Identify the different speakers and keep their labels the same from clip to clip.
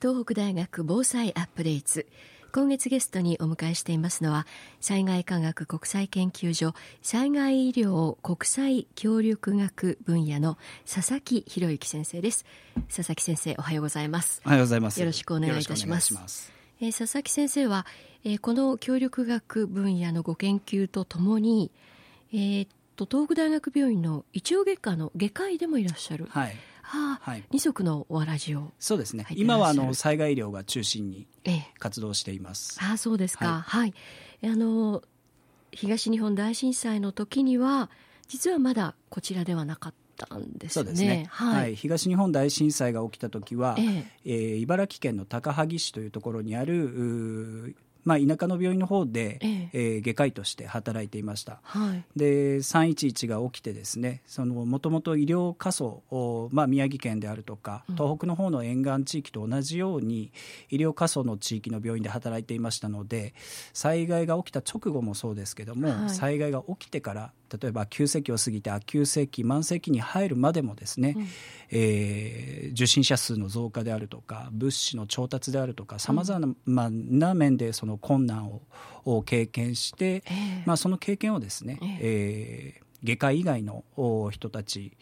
Speaker 1: 東北大学防災アップデート。今月ゲストにお迎えしていますのは災害科学国際研究所災害医療国際協力学分野の佐々木博之先生です。佐々木先生おはようございます。
Speaker 2: おはようございます。
Speaker 1: よろしくお願いいたします。えー、佐々木先生は、えー、この協力学分野のご研究とともに、えー、と東北大学病院の一応外科の外科医でもいらっしゃる、
Speaker 2: はい
Speaker 1: はあ、はい、二足のわらじを
Speaker 2: そうですね。今はあの災害医療が中心に活動しています、
Speaker 1: ええ、あそうですか。はい、はい、あの東日本大震災の時には実はまだこちらではなかったんですね。そうですね。
Speaker 2: はい、はい、東日本大震災が起きた時は、ええ。えー、茨城県の高萩市というところにあるまあ、田舎の病院の方で、ええ。えー、外科医として働いていました、はい、で311が起きてですねもともと医療過疎を、まあ、宮城県であるとか東北の方の沿岸地域と同じように、医療過疎の地域の病院で働いていましたので災害が起きた直後もそうですけども、はい、災害が起きてから例えば急性期を過ぎて悪急性期慢性期に入るまでもですね、うん、えー、受診者数の増加であるとか物資の調達であるとかさまざまな面でその困難をを経験して、えー、まあ、その経験をですね、えー、えー外科以外の人たち、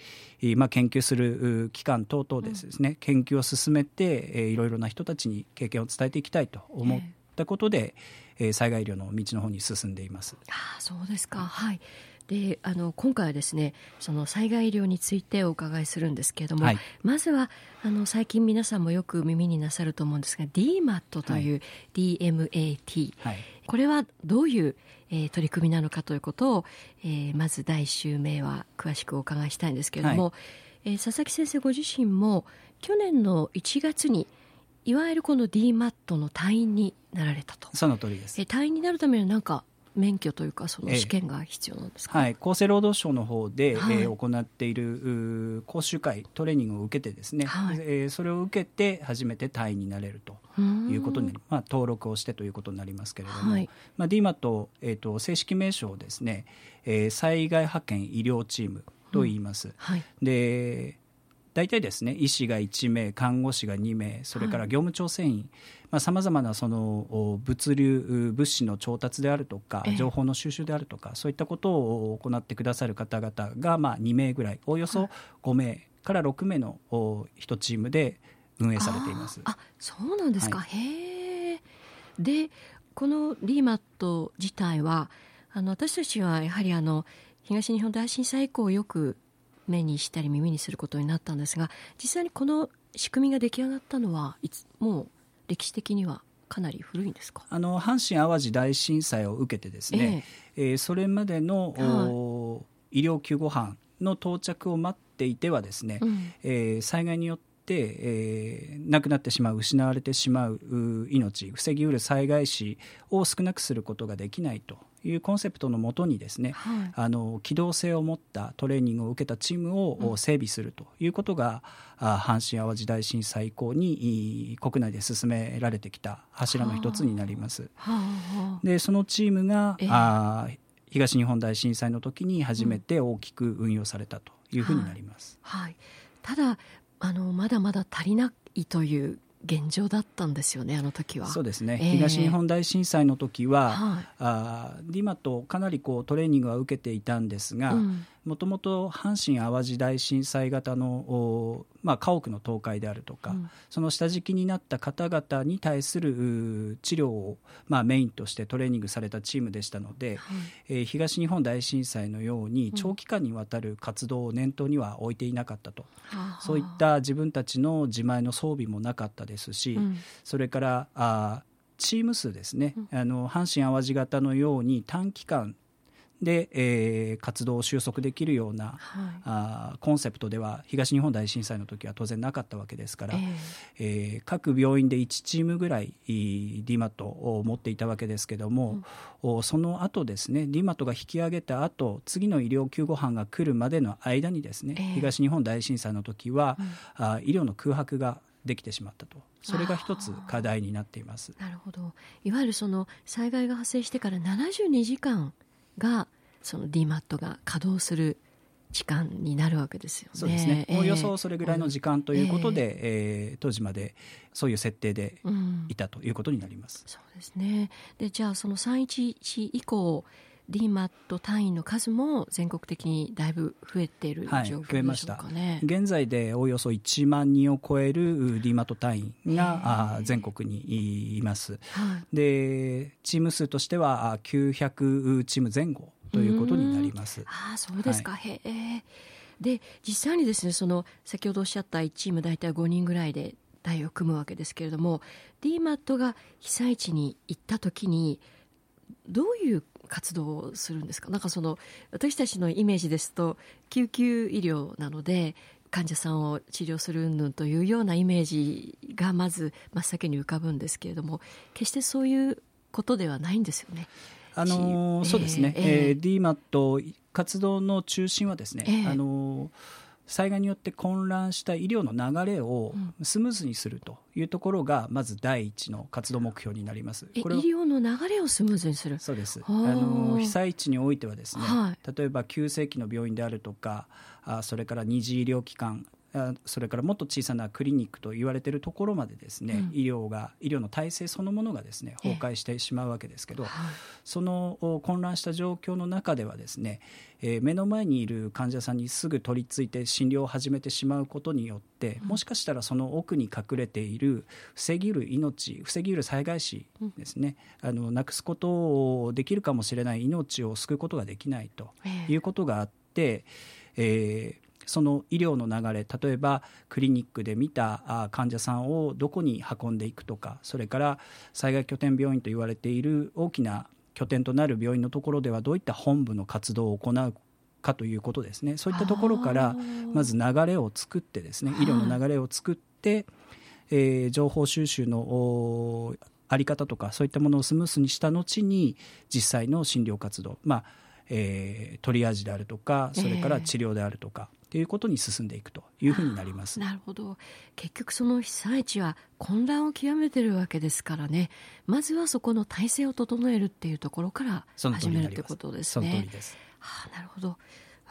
Speaker 2: まあ、研究する機関等々ですね、うん、研究を進めて、えー、いろいろな人たちに経験を伝えていきたいと思ったことで、えー、災害医療の道の方に進んでいます。
Speaker 1: あそうですか、はいであの今回はですねその災害医療についてお伺いするんですけれども、はい、まずはあの最近皆さんもよく耳になさると思うんですが DMAT という、はい、DMAT、はい、これはどういう、えー、取り組みなのかということを、えー、まず第1週目は詳しくお伺いしたいんですけれども、はい、えー、佐々木先生ご自身も去年の1月にいわゆるこの DMAT の隊員になられたと。
Speaker 2: その通りです。
Speaker 1: え隊員になるためには何か免許というかその試験が必要なんですか、
Speaker 2: はい、厚生労働省の方で、はい、えー、行っている講習会トレーニングを受けてですね、はい、えー、それを受けて初めて隊員になれるということにまあ、登録をしてということになりますけれども、はい、まあ、DMAT、えーと、正式名称ですね、えー、災害派遣医療チームと言います。うん。はい、で大体ですね医師が1名看護師が2名それから業務調整員さまざ、まなその物流物資の調達であるとか情報の収集であるとか、そういったことを行ってくださる方々がまあ2名ぐらいおおよそ5名から6名の1チームで運営されています。
Speaker 1: あそうなんですか、はい、へえでこのリーマット自体はあの私たちはやはりあの東日本大震災以降よく目にしたり耳にすることになったんですが実際にこの仕組みが出来上がったのはいつもう歴史的にはかなり古いんですか？
Speaker 2: あの阪神・淡路大震災を受けてですね、えー、えー、それまでの、はい、医療救護班の到着を待っていてはですね、うん、えー、災害によって、えー、亡くなってしまう失われてしまう命防ぎうる災害死を少なくすることができないというコンセプトのもとにですね、はい、あの機動性を持ったトレーニングを受けたチームを整備するということが、うん、阪神・淡路大震災以降に国内で進められてきた柱の一つになります。でそのチームが、えー、あ東日本大震災の時に初めて大きく運用されたというふうになります。
Speaker 1: うん、はい、ただあのまだまだ足りないという現状だったんですよねあの時は。
Speaker 2: そうですね、えー、東日本大震災の時は、はい、あディマとかなりこうトレーニングは受けていたんですが、もともと阪神・淡路大震災型の、まあ、家屋の倒壊であるとか、うん、その下敷きになった方々に対する治療を、まあ、メインとしてトレーニングされたチームでしたので、はい、えー、東日本大震災のように長期間にわたる活動を念頭には置いていなかったと、うん、そういった自分たちの自前の装備もなかったですし、うん、それからあチーム数ですね、あの阪神・淡路型のように短期間で、えー、活動を収束できるような、はい、あコンセプトでは東日本大震災の時は当然なかったわけですから、えー、えー、各病院で1チームぐらい DMAT を持っていたわけですけども、うん、その後ですね DMAT が引き上げた後次の医療救護班が来るまでの間にですね、えー、東日本大震災の時は、うん、あ医療の空白ができてしまったと。それが一つ課題になっています。
Speaker 1: なるほど。いわゆるその災害が発生してから72時間がその DMAT が稼働する時間になるわけですよね。
Speaker 2: そうですね。およそそれぐらいの時間ということで、えー、えー、当時までそういう設定でいたということになります。
Speaker 1: うん、そうですね。で、じゃあその311以降 DMAT 単位の数も全国的にだいぶ増えている状況でしょうかね、
Speaker 2: はい、現在でおよそ1万人を超える DMAT 単位が全国にいます、はい、でチーム数としては900チーム前後ということになります。
Speaker 1: あそうですか、はい、へえで実際にですねその先ほどおっしゃった1チーム大体5人ぐらいで隊を組むわけですけれども DMAT が被災地に行った時にどういう活動をするんですか？なんかその私たちのイメージですと救急医療なので患者さんを治療する云々というようなイメージがまず真っ先に浮かぶんですけれども決してそういうことではないんですよね？
Speaker 2: あのそうですね、えー、えー、DMAT 活動の中心はですね、えー、あの災害によって混乱した医療の流れをスムーズにするというところがまず第一の活動目標になります。
Speaker 1: これ医療の流れをスムーズにする？
Speaker 2: そうです。あの被災地においてはですね、はい、例えば急性期の病院であるとかあそれから二次医療機関それからもっと小さなクリニックと言われているところまでですね、うん、医療が医療の体制そのものがですね崩壊してしまうわけですけど、えその混乱した状況の中ではですね、えー、目の前にいる患者さんにすぐ取り付いて診療を始めてしまうことによって、もしかしたらその奥に隠れている防ぎる命防ぎる災害死ですね、うん、あのなくすことをできるかもしれない命を救うことができないということがあって、えー、その医療の流れ例えばクリニックで見た患者さんをどこに運んでいくとかそれから災害拠点病院と言われている大きな拠点となる病院のところではどういった本部の活動を行うかということですね。そういったところからまず流れを作ってですね医療の流れを作って、えー、情報収集のあり方とかそういったものをスムースにした後に実際の診療活動。まあえー、トリアージであるとかそれから治療であるとか、ということに進んでいくというふうになります。
Speaker 1: なるほど。結局その被災地は混乱を極めてるわけですからね。まずはそこの体制を整えるっていうところから始めるってことですね。その通りです。はあ、なるほど。わ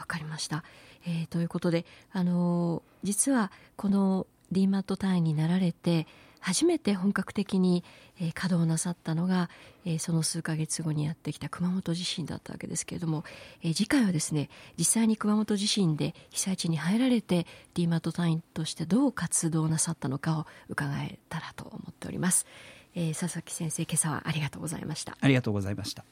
Speaker 1: かりました。えー、ということで、あの実はこの DMAT 単位になられて初めて本格的に、えー、稼働なさったのが、え、その数ヶ月後にやってきた熊本地震だったわけですけれども、え、次回はですね実際に熊本地震で被災地に入られて DMAT 隊員としてどう活動なさったのかを伺えたらと思っております、え、佐々木先生今朝はありがとうございました。
Speaker 2: ありがとうございました。